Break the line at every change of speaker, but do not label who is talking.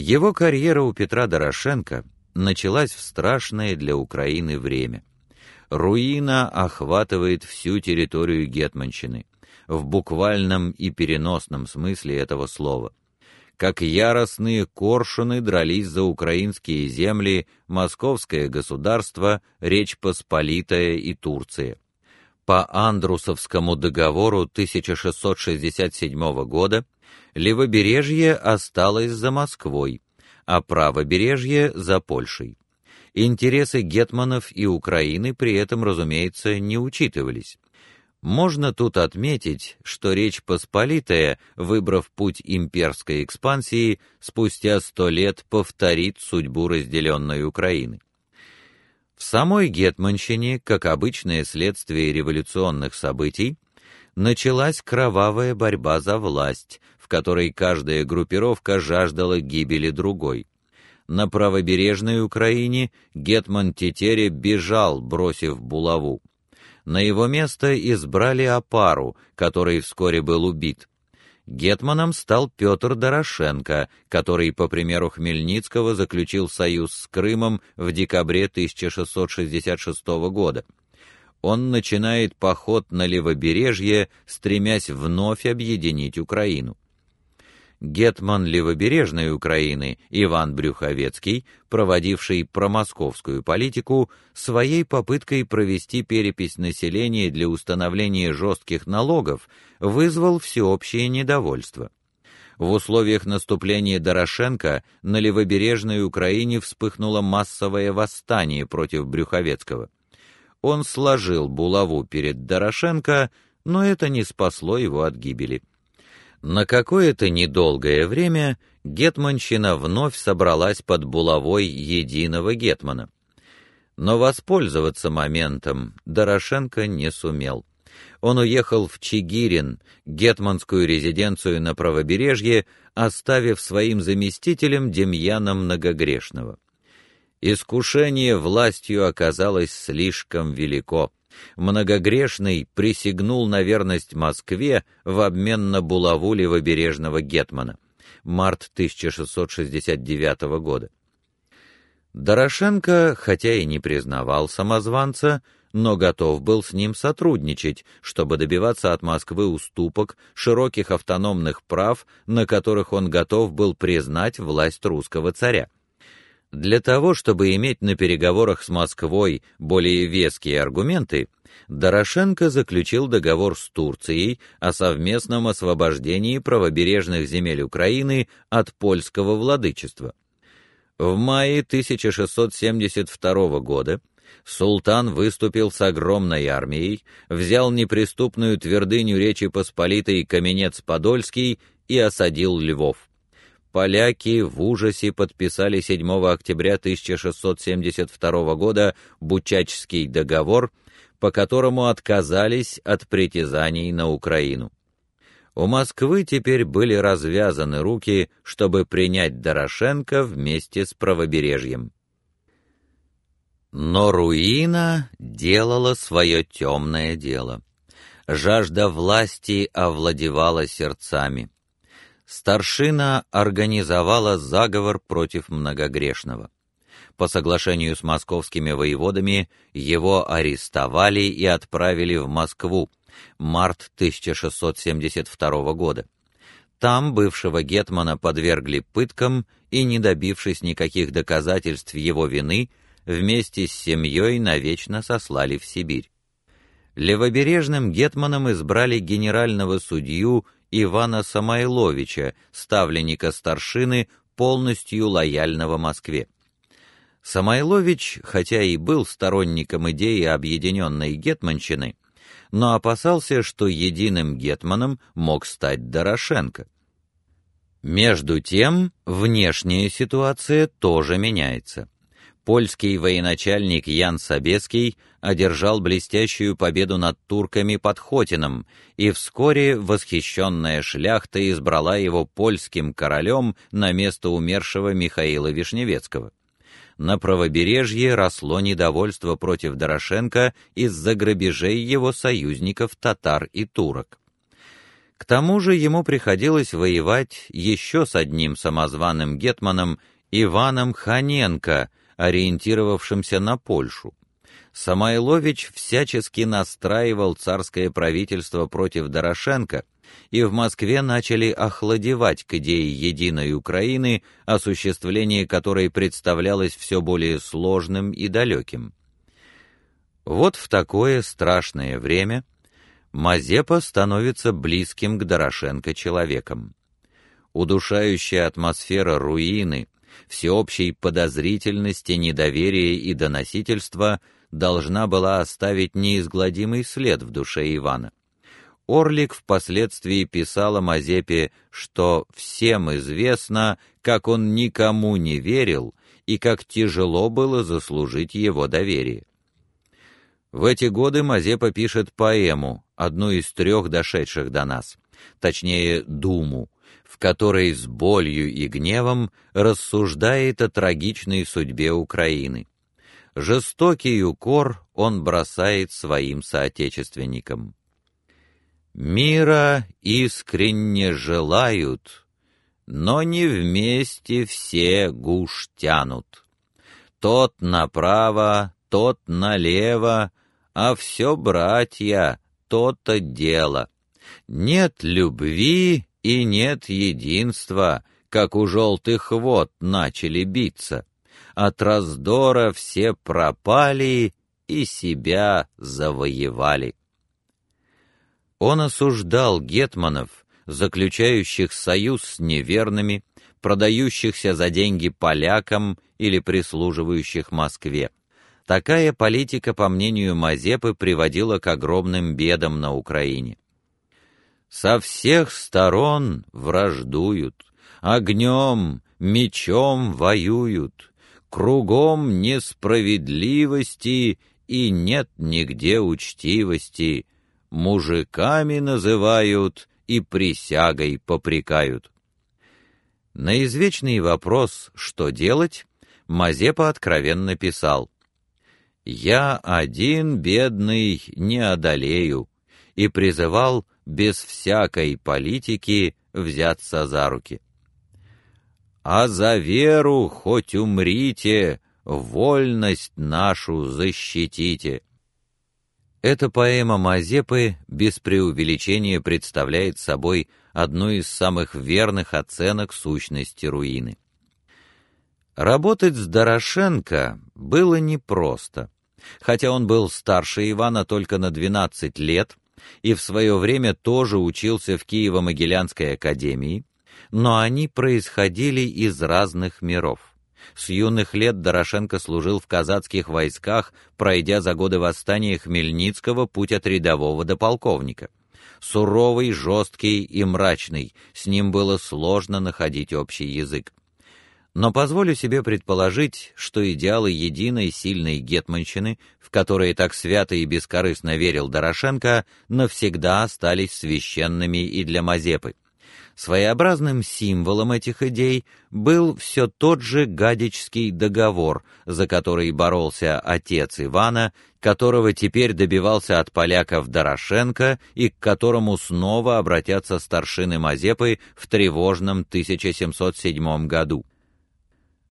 Его карьера у Петра Дорошенко началась в страшное для Украины время. Руина охватывает всю территорию гетманщины в буквальном и переносном смысле этого слова. Как яростные коршуны дрались за украинские земли Московское государство, Речь Посполитая и Турция. По Андрусовскому договору 1667 года левобережье осталось за Москвой, а правобережье за Польшей. Интересы гетманов и Украины при этом, разумеется, не учитывались. Можно тут отметить, что Речь Посполитая, выбрав путь имперской экспансии, спустя сто лет повторит судьбу разделенной Украины. В самой гетманщине, как обычное следствие революционных событий, началась кровавая борьба за власть, в которой каждая группировка жаждала гибели другой. На правобережной Украине гетман Тетере бежал, бросив булаву. На его место избрали Апару, который вскоре был убит. Гетманом стал Петр Дорошенко, который, по примеру Хмельницкого, заключил союз с Крымом в декабре 1666 года. Он начинает поход на левобережье, стремясь вновь объединить Украину гетман левобережной Украины Иван Брюховецкий, проводивший промосковскую политику, своей попыткой провести перепись населения для установления жестких налогов вызвал всеобщее недовольство. В условиях наступления Дорошенко на левобережной Украине вспыхнуло массовое восстание против Брюховецкого. Он сложил булаву перед Дорошенко, но это не спасло его от гибели. На какое-то недолгое время гетманщина вновь собралась под булавой единого гетмана. Но воспользоваться моментом Дорошенко не сумел. Он уехал в Чигирин, гетманскую резиденцию на правобережье, оставив своим заместителем Демьяна Многогрешного. Искушение властью оказалось слишком велико многогрешный присягнул на верность Москве в обмен на булаву левобережного гетмана. Март 1669 года. Дорошенко, хотя и не признавал самозванца, но готов был с ним сотрудничать, чтобы добиваться от Москвы уступок, широких автономных прав, на которых он готов был признать власть русского царя. Для того, чтобы иметь на переговорах с Москвой более веские аргументы, Дорошенко заключил договор с Турцией о совместном освобождении правобережных земель Украины от польского владычества. В мае 1672 года султан выступил с огромной армией, взял неприступную твердыню Речи Посполитой Каменец-Подольский и осадил Львов поляки в ужасе подписали 7 октября 1672 года Бучачский договор, по которому отказались от притязаний на Украину. У Москвы теперь были развязаны руки, чтобы принять Дорошенко вместе с правобережьем. Но руина делала свое темное дело. Жажда власти овладевала сердцами старшина организовала заговор против многогрешного. По соглашению с московскими воеводами его арестовали и отправили в Москву. Март 1672 года. Там бывшего гетмана подвергли пыткам и, не добившись никаких доказательств его вины, вместе с семьей навечно сослали в Сибирь. Левобережным гетманом избрали генерального судью Ивана Самойловича, ставленника старшины, полностью лояльного Москве. Самойлович, хотя и был сторонником идеи объединенной гетманщины, но опасался, что единым гетманом мог стать Дорошенко. Между тем, внешняя ситуация тоже меняется польский военачальник Ян Собеский одержал блестящую победу над турками под Хотином, и вскоре восхищенная шляхта избрала его польским королем на место умершего Михаила Вишневецкого. На правобережье росло недовольство против Дорошенко из-за грабежей его союзников татар и турок. К тому же ему приходилось воевать еще с одним самозваным гетманом Иваном Ханенко, ориентировавшимся на Польшу. Самойлович всячески настраивал царское правительство против Дорошенко, и в Москве начали охладевать к идее единой Украины, осуществление которой представлялось все более сложным и далеким. Вот в такое страшное время Мазепа становится близким к Дорошенко человеком. Удушающая атмосфера руины, всеобщей подозрительности, недоверия и доносительства должна была оставить неизгладимый след в душе Ивана. Орлик впоследствии писал о Мазепе, что всем известно, как он никому не верил и как тяжело было заслужить его доверие. В эти годы Мазепа пишет поэму, одну из трех дошедших до нас, точнее, думу, в которой с болью и гневом рассуждает о трагичной судьбе Украины. Жестокий укор он бросает своим соотечественникам. Мира искренне желают, но не вместе все гуш тянут. Тот направо, тот налево, а все братья, то-то дело. Нет любви и нет единства, как у желтых вод начали биться. От раздора все пропали и себя завоевали. Он осуждал гетманов, заключающих союз с неверными, продающихся за деньги полякам или прислуживающих Москве. Такая политика, по мнению Мазепы, приводила к огромным бедам на Украине. Со всех сторон враждуют, огнем, мечом воюют, кругом несправедливости и нет нигде учтивости, мужиками называют и присягой попрекают. На извечный вопрос, что делать, Мазепа откровенно писал: "Я один бедный не одолею" и призывал без всякой политики взяться за руки. А за веру хоть умрите, вольность нашу защитите. Эта поэма Мазепы без преувеличения представляет собой одну из самых верных оценок сущности руины. Работать с Дорошенко было непросто. Хотя он был старше Ивана только на 12 лет и в свое время тоже учился в Киево-Могилянской академии, но они происходили из разных миров. С юных лет Дорошенко служил в казацких войсках, пройдя за годы восстания Хмельницкого путь от рядового до полковника. Суровый, жесткий и мрачный, с ним было сложно находить общий язык. Но позволю себе предположить, что идеалы единой сильной гетманщины, в которые так свято и бескорыстно верил Дорошенко, навсегда остались священными и для Мазепы. Своеобразным символом этих идей был все тот же Гадичский договор, за который боролся отец Ивана, которого теперь добивался от поляков Дорошенко и к которому снова обратятся старшины Мазепы в тревожном 1707 году.